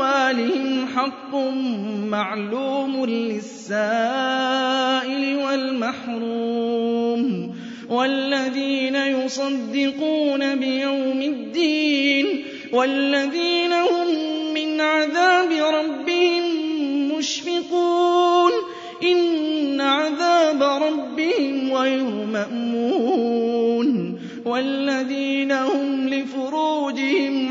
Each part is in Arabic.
أَمْوَالِهِمْ حَقٌّ مَّعْلُومٌ لِّلسَّائِلِ وَالْمَحْرُومِ وَالَّذِينَ يُصَدِّقُونَ بِيَوْمِ الدِّينِ وَالَّذِينَ هُم مِّنْ عَذَابِ رَبِّهِم مُّشْفِقُونَ إِنَّ عَذَابَ رَبِّهِمْ غَيْرُ مَأْمُونٍ وَالَّذِينَ هُم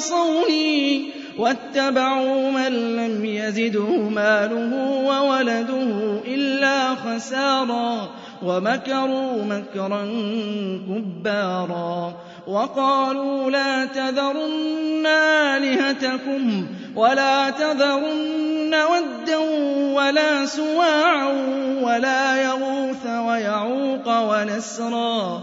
عصوني واتبعوا من لم يزده ماله وولده إلا خسارا ومكروا مكرا كبارا وقالوا لا تذرن آلهتكم ولا تذرن ودا ولا سواعا ولا يغوث ويعوق ونسرا